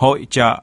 Hội trợ.